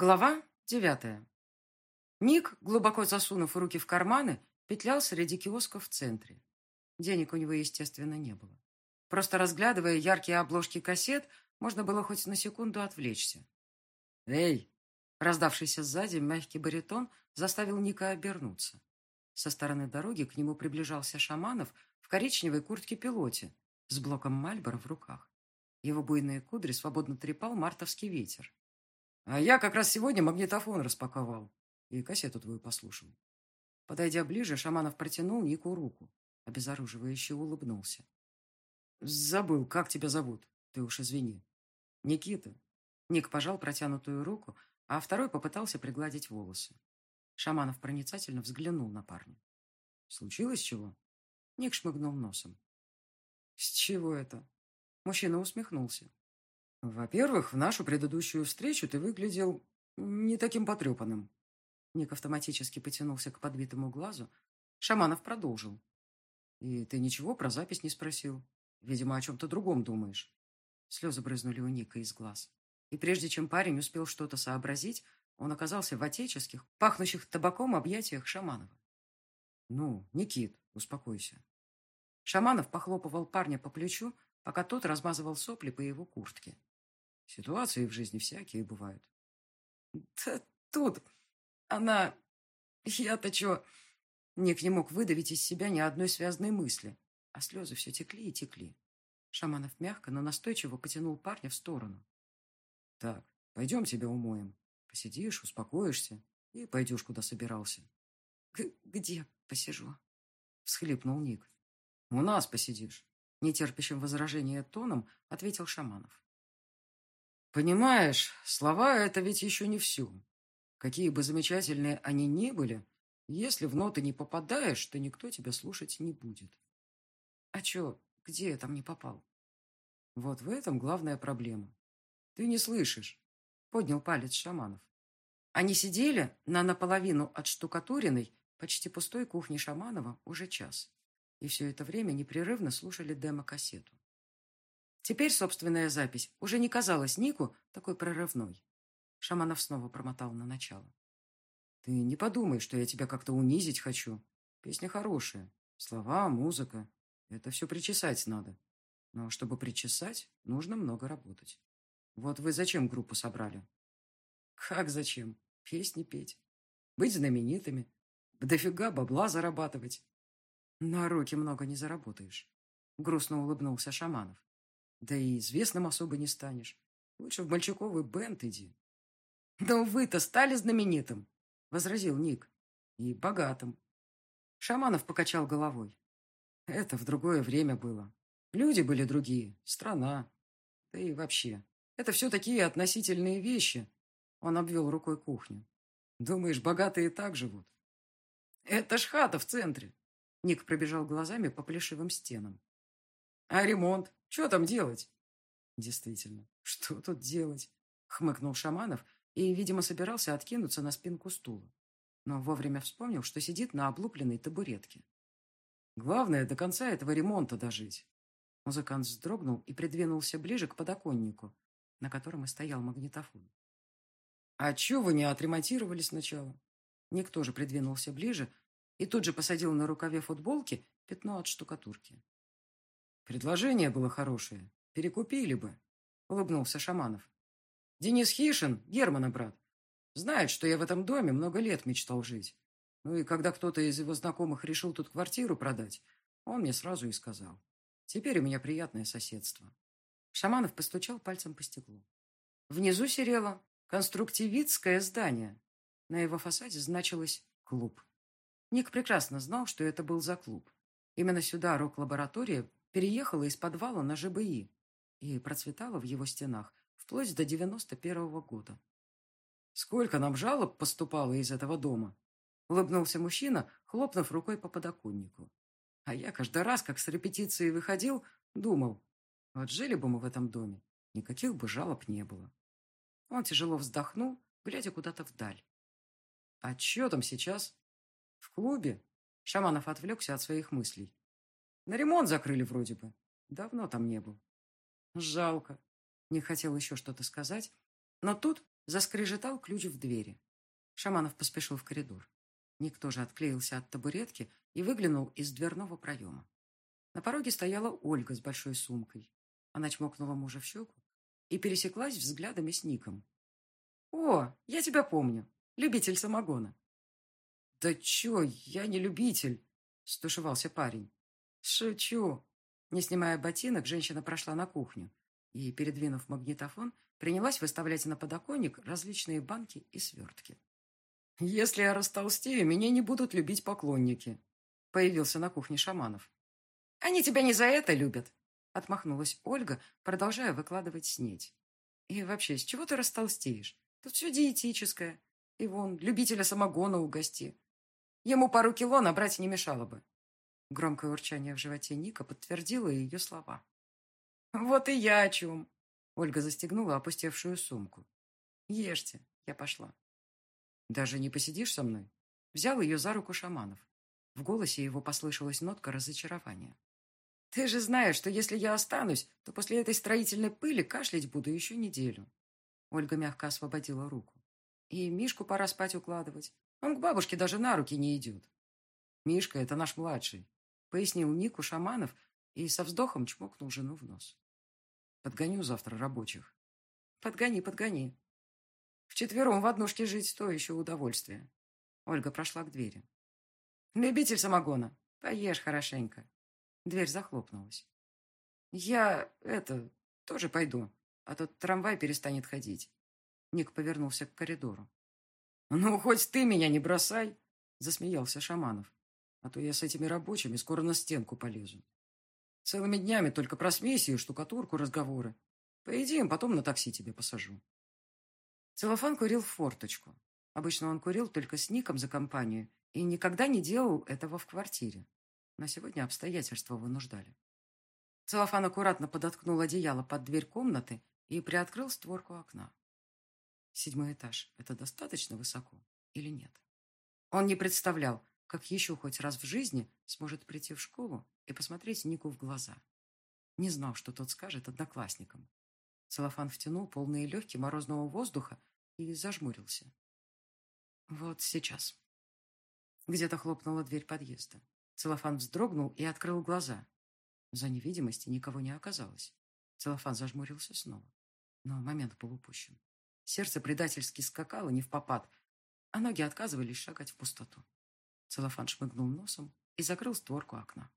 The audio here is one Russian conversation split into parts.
Глава девятая. Ник, глубоко засунув руки в карманы, петлял среди киосков в центре. Денег у него, естественно, не было. Просто разглядывая яркие обложки кассет, можно было хоть на секунду отвлечься. «Эй!» Раздавшийся сзади мягкий баритон заставил Ника обернуться. Со стороны дороги к нему приближался Шаманов в коричневой куртке-пилоте с блоком Мальбора в руках. Его буйные кудри свободно трепал мартовский ветер. А я как раз сегодня магнитофон распаковал и кассету твою послушал. Подойдя ближе, Шаманов протянул Нику руку. Обезоруживающе улыбнулся. Забыл, как тебя зовут. Ты уж извини. Никита. Ник пожал протянутую руку, а второй попытался пригладить волосы. Шаманов проницательно взглянул на парня. Случилось чего? Ник шмыгнул носом. С чего это? Мужчина усмехнулся. Во-первых, в нашу предыдущую встречу ты выглядел не таким потрепанным. Ник автоматически потянулся к подбитому глазу. Шаманов продолжил. И ты ничего про запись не спросил. Видимо, о чем-то другом думаешь. Слезы брызнули у Ника из глаз. И прежде чем парень успел что-то сообразить, он оказался в отеческих, пахнущих табаком объятиях Шаманова. «Ну, Никит, успокойся». Шаманов похлопывал парня по плечу, пока тот размазывал сопли по его куртке. Ситуации в жизни всякие бывают. Да тут она... Я-то чё... Ник не мог выдавить из себя ни одной связанной мысли, а слезы все текли и текли. Шаманов мягко, но настойчиво потянул парня в сторону. «Так, пойдем тебя умоем. Посидишь, успокоишься и пойдешь, куда собирался». Г «Где посижу?» — всхлипнул Ник. «У нас посидишь», — нетерпящим возражения тоном ответил Шаманов. Понимаешь, слова — это ведь еще не все. Какие бы замечательные они ни были, если в ноты не попадаешь, то никто тебя слушать не будет. А че, где я там не попал? Вот в этом главная проблема. Ты не слышишь, — поднял палец шаманов. Они сидели на наполовину отштукатуренной, почти пустой кухне Шаманова уже час. И все это время непрерывно слушали демо-кассету. Теперь собственная запись уже не казалась Нику такой прорывной. Шаманов снова промотал на начало. «Ты не подумай, что я тебя как-то унизить хочу. Песня хорошая. Слова, музыка. Это все причесать надо. Но чтобы причесать, нужно много работать. Вот вы зачем группу собрали?» «Как зачем? Песни петь. Быть знаменитыми. Дофига бабла зарабатывать. На руки много не заработаешь», — грустно улыбнулся Шаманов. Да и известным особо не станешь. Лучше в мальчиковый бенд иди. Но вы-то стали знаменитым, возразил Ник. И богатым. Шаманов покачал головой. Это в другое время было. Люди были другие, страна. Да и вообще. Это все такие относительные вещи. Он обвел рукой кухню. Думаешь, богатые так живут? Это ж хата в центре. Ник пробежал глазами по плешивым стенам. А ремонт? Что там делать? Действительно, что тут делать? Хмыкнул Шаманов и, видимо, собирался откинуться на спинку стула. Но вовремя вспомнил, что сидит на облупленной табуретке. Главное, до конца этого ремонта дожить. Музыкант вздрогнул и придвинулся ближе к подоконнику, на котором и стоял магнитофон. «А чего вы не отремонтировали сначала?» Никто же придвинулся ближе и тут же посадил на рукаве футболки пятно от штукатурки. Предложение было хорошее. Перекупили бы, улыбнулся Шаманов. Денис Хишин, Германа брат, знает, что я в этом доме много лет мечтал жить. Ну и когда кто-то из его знакомых решил тут квартиру продать, он мне сразу и сказал. Теперь у меня приятное соседство. Шаманов постучал пальцем по стеклу. Внизу серело конструктивистское здание. На его фасаде значилось «клуб». Ник прекрасно знал, что это был за клуб. Именно сюда рок-лаборатория переехала из подвала на ЖБИ и процветала в его стенах вплоть до девяносто первого года. «Сколько нам жалоб поступало из этого дома?» Улыбнулся мужчина, хлопнув рукой по подоконнику. А я каждый раз, как с репетиции выходил, думал, вот жили бы мы в этом доме, никаких бы жалоб не было. Он тяжело вздохнул, глядя куда-то вдаль. «А что там сейчас?» «В клубе?» Шаманов отвлекся от своих мыслей. На ремонт закрыли вроде бы. Давно там не был. Жалко. Не хотел еще что-то сказать. Но тут заскрежетал ключ в двери. Шаманов поспешил в коридор. Ник тоже отклеился от табуретки и выглянул из дверного проема. На пороге стояла Ольга с большой сумкой. Она чмокнула мужа в щеку и пересеклась взглядами с Ником. «О, я тебя помню. Любитель самогона». «Да чё, я не любитель», — стушевался парень. «Шучу». Не снимая ботинок, женщина прошла на кухню и, передвинув магнитофон, принялась выставлять на подоконник различные банки и свертки. «Если я растолстею, меня не будут любить поклонники», — появился на кухне Шаманов. «Они тебя не за это любят», — отмахнулась Ольга, продолжая выкладывать снедь. «И вообще, с чего ты растолстеешь? Тут все диетическое. И вон, любителя самогона угости. Ему пару кило набрать не мешало бы». Громкое урчание в животе Ника подтвердило ее слова. «Вот и я о чем!» Ольга застегнула опустевшую сумку. «Ешьте, я пошла». «Даже не посидишь со мной?» Взял ее за руку Шаманов. В голосе его послышалась нотка разочарования. «Ты же знаешь, что если я останусь, то после этой строительной пыли кашлять буду еще неделю». Ольга мягко освободила руку. «И Мишку пора спать укладывать. Он к бабушке даже на руки не идет». «Мишка — это наш младший», — пояснил Нику Шаманов и со вздохом чмокнул жену в нос. «Подгоню завтра рабочих». «Подгони, подгони». Вчетвером в однушке жить — то еще удовольствие. Ольга прошла к двери. «Любитель самогона, поешь хорошенько». Дверь захлопнулась. «Я, это, тоже пойду, а то трамвай перестанет ходить». Ник повернулся к коридору. «Ну, хоть ты меня не бросай!» — засмеялся Шаманов. «А то я с этими рабочими скоро на стенку полезу. Целыми днями только про смеси и штукатурку разговоры. Поедим, потом на такси тебе посажу». Целлофан курил в форточку. Обычно он курил только с Ником за компанию и никогда не делал этого в квартире. Но сегодня обстоятельства вынуждали. Целлофан аккуратно подоткнул одеяло под дверь комнаты и приоткрыл створку окна. Седьмой этаж. Это достаточно высоко или нет? Он не представлял, как еще хоть раз в жизни сможет прийти в школу и посмотреть Нику в глаза. Не знал, что тот скажет одноклассникам. Целлофан втянул полные легкие морозного воздуха и зажмурился. Вот сейчас. Где-то хлопнула дверь подъезда. Целлофан вздрогнул и открыл глаза. За невидимости никого не оказалось. Целлофан зажмурился снова. Но момент был упущен. Сердце предательски скакало не в попад, а ноги отказывались шагать в пустоту. Целлофан шмыгнул носом и закрыл створку окна.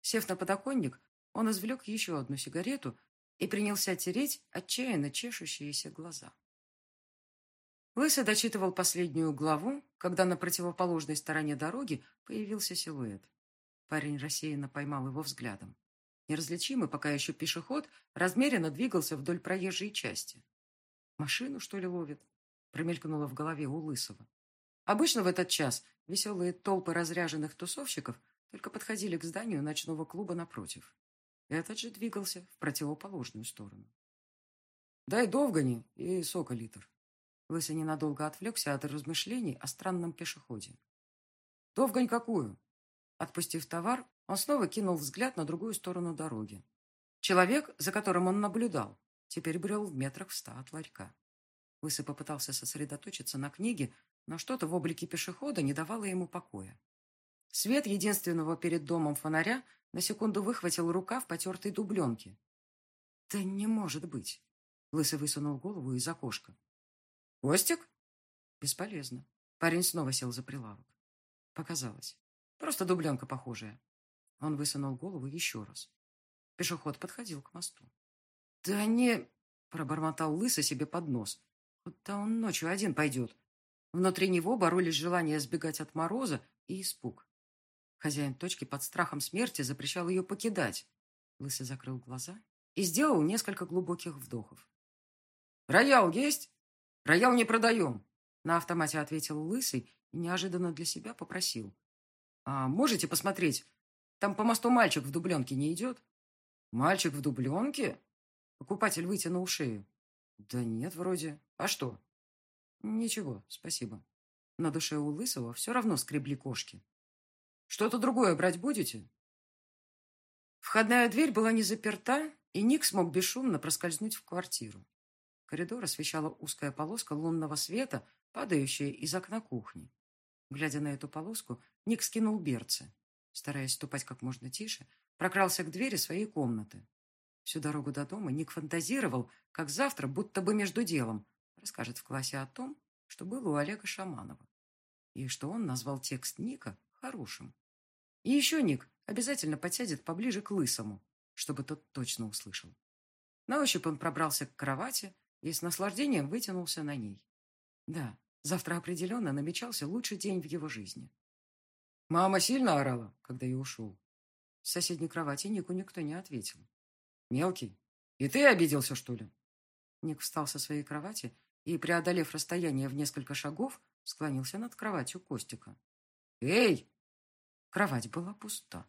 Сев на подоконник, он извлек еще одну сигарету и принялся тереть отчаянно чешущиеся глаза. Лысый дочитывал последнюю главу, когда на противоположной стороне дороги появился силуэт. Парень рассеянно поймал его взглядом. Неразличимый пока еще пешеход размеренно двигался вдоль проезжей части. «Машину, что ли, ловит?» промелькнуло в голове у Лысого. Обычно в этот час веселые толпы разряженных тусовщиков только подходили к зданию ночного клуба напротив. Этот же двигался в противоположную сторону. «Дай довгани и сока литр», Лысый ненадолго отвлекся от размышлений о странном пешеходе. «Довгань какую?» Отпустив товар, он снова кинул взгляд на другую сторону дороги. Человек, за которым он наблюдал, теперь брел в метрах в ста от ларька. Лысый попытался сосредоточиться на книге, но что-то в облике пешехода не давало ему покоя. Свет единственного перед домом фонаря на секунду выхватил рука в потертой дубленке. «Да не может быть!» Лысый высунул голову из окошка. «Костик?» «Бесполезно». Парень снова сел за прилавок. Показалось. Просто дубленка похожая. Он высунул голову еще раз. Пешеход подходил к мосту. «Да не...» — пробормотал лысо себе под нос. «Куда он ночью один пойдет?» Внутри него боролись желание сбегать от мороза и испуг. Хозяин точки под страхом смерти запрещал ее покидать. Лысый закрыл глаза и сделал несколько глубоких вдохов. «Роял есть?» «Роял не продаем», — на автомате ответил Лысый и неожиданно для себя попросил. «А можете посмотреть? Там по мосту мальчик в дубленке не идет?» «Мальчик в дубленке?» Покупатель вытянул шею. «Да нет, вроде. А что?» «Ничего, спасибо». На душе у Лысого все равно скребли кошки. «Что-то другое брать будете?» Входная дверь была не заперта, и Ник смог бесшумно проскользнуть в квартиру. Коридор освещала узкая полоска лунного света, падающая из окна кухни. Глядя на эту полоску, Ник скинул берцы. Стараясь ступать как можно тише, прокрался к двери своей комнаты. Всю дорогу до дома Ник фантазировал, как завтра, будто бы между делом, расскажет в классе о том, что было у Олега Шаманова. И что он назвал текст Ника хорошим. И еще Ник обязательно подсядет поближе к Лысому, чтобы тот точно услышал. На ощупь он пробрался к кровати и с наслаждением вытянулся на ней. Да, завтра определенно намечался лучший день в его жизни. Мама сильно орала, когда я ушел. С соседней кровати Нику никто не ответил. «Мелкий, и ты обиделся, что ли?» Ник встал со своей кровати и, преодолев расстояние в несколько шагов, склонился над кроватью Костика. «Эй!» Кровать была пуста.